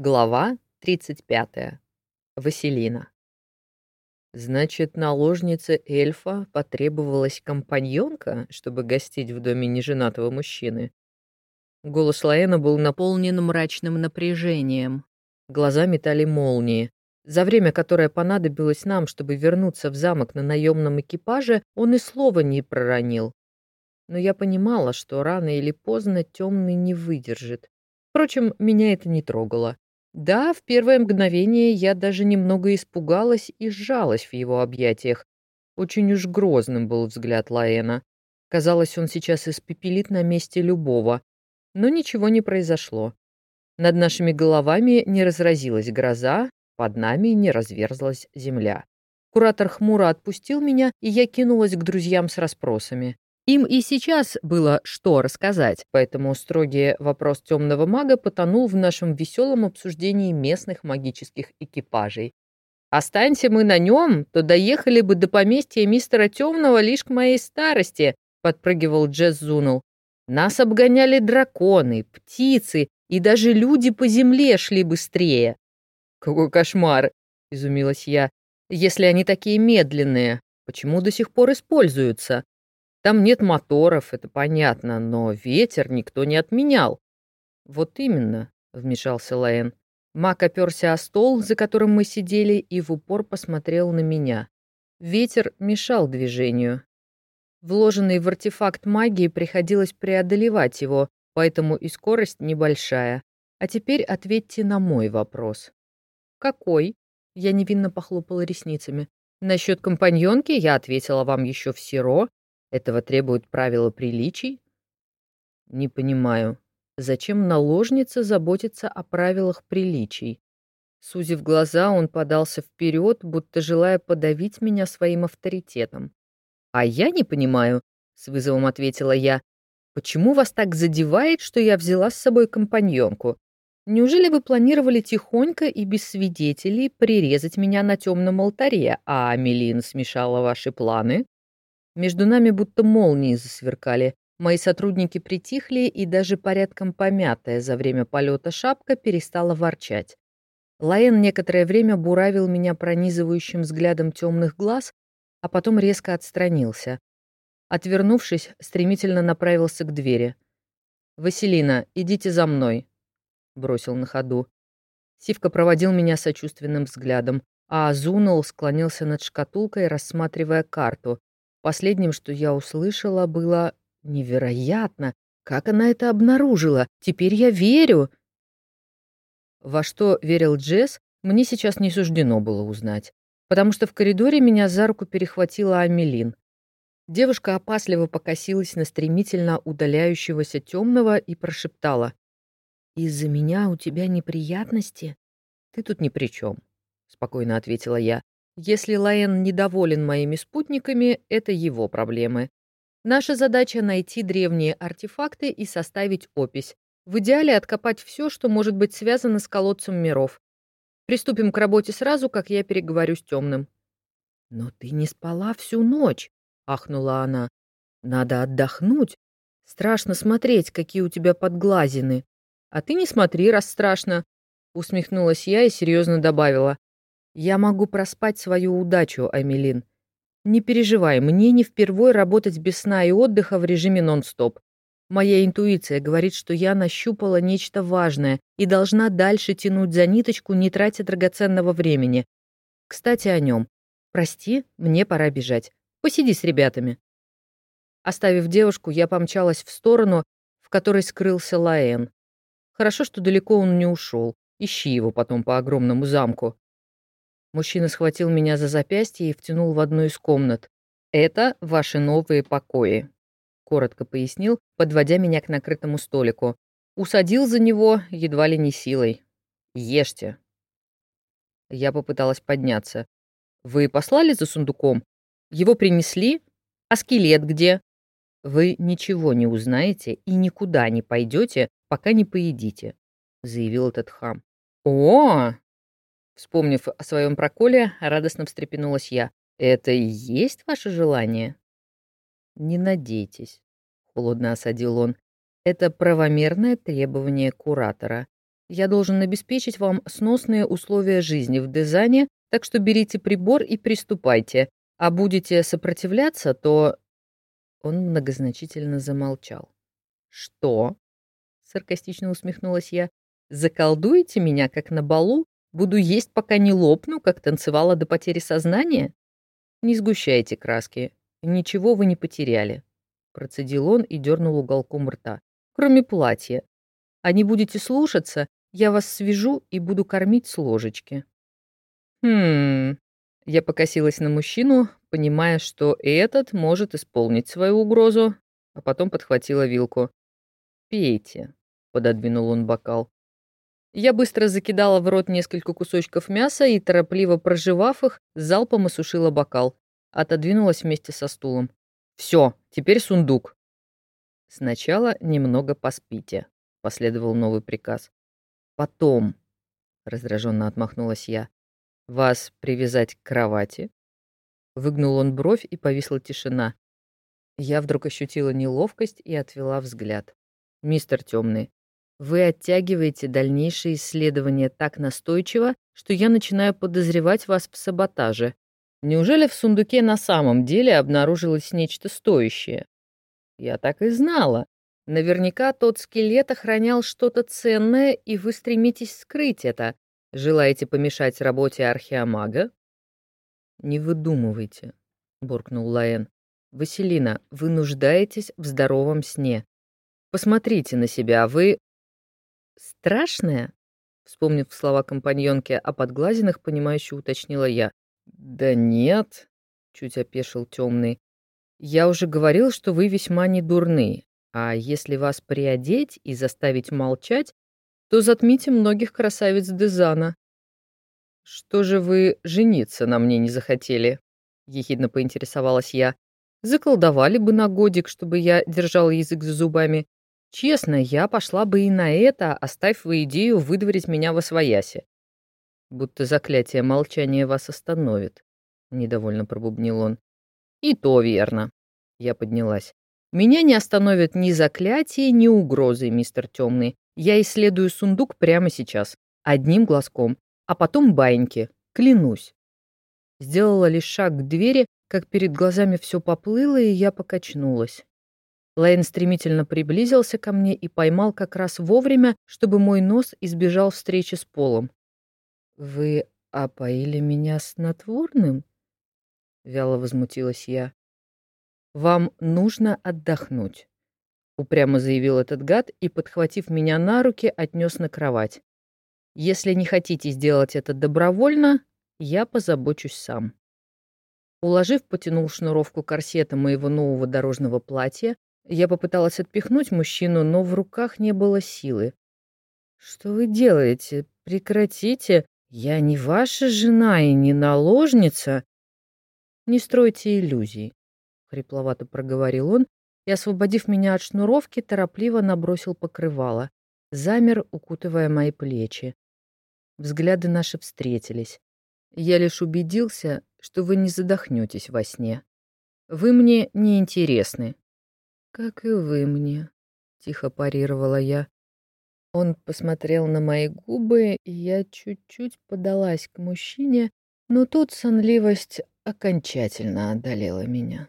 Глава 35. Василина. Значит, наложнице эльфа потребовалась компаньонка, чтобы гостить в доме неженатого мужчины. Голос Лаэна был наполнен мрачным напряжением. Глаза метали молнии. За время, которое понадобилось нам, чтобы вернуться в замок на наемном экипаже, он и слова не проронил. Но я понимала, что рано или поздно темный не выдержит. Впрочем, меня это не трогало. Да, в первое мгновение я даже немного испугалась и сжалась в его объятиях. Очень уж грозным был взгляд Лаэна. Казалось, он сейчас испепелит на месте любого. Но ничего не произошло. Над нашими головами не разразилась гроза, под нами не разверзлась земля. Куратор хмуро отпустил меня, и я кинулась к друзьям с расспросами. Им и сейчас было что рассказать, поэтому строгий вопрос темного мага потонул в нашем веселом обсуждении местных магических экипажей. «Останься мы на нем, то доехали бы до поместья мистера Темного лишь к моей старости», — подпрыгивал Джесс Зунул. «Нас обгоняли драконы, птицы, и даже люди по земле шли быстрее». «Какой кошмар!» — изумилась я. «Если они такие медленные, почему до сих пор используются?» Там нет моторов, это понятно, но ветер никто не отменял. Вот именно, вмешался Лаэн. Мак оперся о стол, за которым мы сидели, и в упор посмотрел на меня. Ветер мешал движению. Вложенный в артефакт магии приходилось преодолевать его, поэтому и скорость небольшая. А теперь ответьте на мой вопрос. «Какой?» Я невинно похлопала ресницами. Насчет компаньонки я ответила вам еще в Сиро, этого требуют правила приличий? Не понимаю, зачем наложница заботится о правилах приличий? Сузив глаза, он подался вперед, будто желая подавить меня своим авторитетом. «А я не понимаю», — с вызовом ответила я, «почему вас так задевает, что я взяла с собой компаньонку? Неужели вы планировали тихонько и без свидетелей прирезать меня на темном алтаре, а Амелин смешала ваши планы?» Между нами будто молнии засверкали. Мои сотрудники притихли, и даже порядком помятая за время полета шапка перестала ворчать. Лаэн некоторое время буравил меня пронизывающим взглядом темных глаз, а потом резко отстранился. Отвернувшись, стремительно направился к двери. «Василина, идите за мной», — бросил на ходу. Сивка проводил меня сочувственным взглядом, а Азунул склонился над шкатулкой, рассматривая карту, Последним, что я услышала, было невероятно. Как она это обнаружила? Теперь я верю. Во что верил Джесс, мне сейчас не суждено было узнать, потому что в коридоре меня за руку перехватила Амелин. Девушка опасливо покосилась на стремительно удаляющегося темного и прошептала. «Из-за меня у тебя неприятности?» «Ты тут ни при чем», — спокойно ответила я. Если Лаэн недоволен моими спутниками, это его проблемы. Наша задача — найти древние артефакты и составить опись. В идеале откопать все, что может быть связано с колодцем миров. Приступим к работе сразу, как я переговорю с темным. «Но ты не спала всю ночь», — ахнула она. «Надо отдохнуть. Страшно смотреть, какие у тебя подглазины». «А ты не смотри, раз страшно», — усмехнулась я и серьезно добавила. Я могу проспать свою удачу, Амелин. Не переживай, мне не впервой работать без сна и отдыха в режиме нон-стоп. Моя интуиция говорит, что я нащупала нечто важное и должна дальше тянуть за ниточку, не тратя драгоценного времени. Кстати, о нем. Прости, мне пора бежать. Посиди с ребятами. Оставив девушку, я помчалась в сторону, в которой скрылся Лаэн. Хорошо, что далеко он не ушел. Ищи его потом по огромному замку. Мужчина схватил меня за запястье и втянул в одну из комнат. «Это ваши новые покои», — коротко пояснил, подводя меня к накрытому столику. Усадил за него едва ли не силой. «Ешьте». Я попыталась подняться. «Вы послали за сундуком? Его принесли? А скелет где?» «Вы ничего не узнаете и никуда не пойдете, пока не поедите», — заявил этот хам. «О!» Вспомнив о своем проколе, радостно встрепенулась я. «Это и есть ваше желание?» «Не надейтесь», — холодно осадил он. «Это правомерное требование куратора. Я должен обеспечить вам сносные условия жизни в Дезане, так что берите прибор и приступайте. А будете сопротивляться, то...» Он многозначительно замолчал. «Что?» — саркастично усмехнулась я. «Заколдуете меня, как на балу? Буду есть, пока не лопну, как танцевала до потери сознания? Не сгущайте краски. Ничего вы не потеряли». Процедил он и дернул уголком рта. «Кроме платья. А не будете слушаться, я вас свяжу и буду кормить с ложечки». «Хм...» Я покосилась на мужчину, понимая, что этот может исполнить свою угрозу, а потом подхватила вилку. «Пейте», — пододвинул он бокал. Я быстро закидала в рот несколько кусочков мяса и, торопливо проживав их, залпом осушила бокал. Отодвинулась вместе со стулом. «Все, теперь сундук». «Сначала немного поспите», — последовал новый приказ. «Потом», — раздраженно отмахнулась я, «Вас привязать к кровати?» Выгнул он бровь, и повисла тишина. Я вдруг ощутила неловкость и отвела взгляд. «Мистер Темный, вы оттягиваете дальнейшие исследования так настойчиво, что я начинаю подозревать вас в саботаже. Неужели в сундуке на самом деле обнаружилось нечто стоящее? Я так и знала. Наверняка тот скелет охранял что-то ценное, и вы стремитесь скрыть это, Желаете помешать работе археомага? Не выдумывайте, буркнул Лаэн. Василина, вы нуждаетесь в здоровом сне. Посмотрите на себя, вы страшная? Вспомнив слова компаньонки о подглазинах, понимающе уточнила я. Да нет, чуть опешил темный. Я уже говорил, что вы весьма недурны, а если вас приодеть и заставить молчать, то затмите многих красавиц Дезана. Что же вы жениться на мне не захотели? Ехидно поинтересовалась я. Заколдовали бы на годик, чтобы я держал язык за зубами. Честно, я пошла бы и на это, оставь вы идею выдворить меня во свояси. Будто заклятие молчания вас остановит, недовольно пробубнил он. И то верно. Я поднялась. Меня не остановят ни заклятие, ни угрозы, мистер Темный. Я исследую сундук прямо сейчас, одним глазком, а потом баиньки, клянусь. Сделала лишь шаг к двери, как перед глазами все поплыло, и я покачнулась. Лейн стремительно приблизился ко мне и поймал как раз вовремя, чтобы мой нос избежал встречи с полом. «Вы опоили меня снотворным?» — вяло возмутилась я. «Вам нужно отдохнуть упрямо заявил этот гад и, подхватив меня на руки, отнес на кровать. Если не хотите сделать это добровольно, я позабочусь сам. Уложив, потянул шнуровку корсета моего нового дорожного платья. Я попыталась отпихнуть мужчину, но в руках не было силы. «Что вы делаете? Прекратите! Я не ваша жена и не наложница!» «Не стройте иллюзий», — хрипловато проговорил он и, освободив меня от шнуровки, торопливо набросил покрывало. Замер, укутывая мои плечи. Взгляды наши встретились. Я лишь убедился, что вы не задохнетесь во сне. Вы мне не интересны. Как и вы мне, тихо парировала я. Он посмотрел на мои губы, и я чуть-чуть подалась к мужчине, но тут сонливость окончательно одолела меня.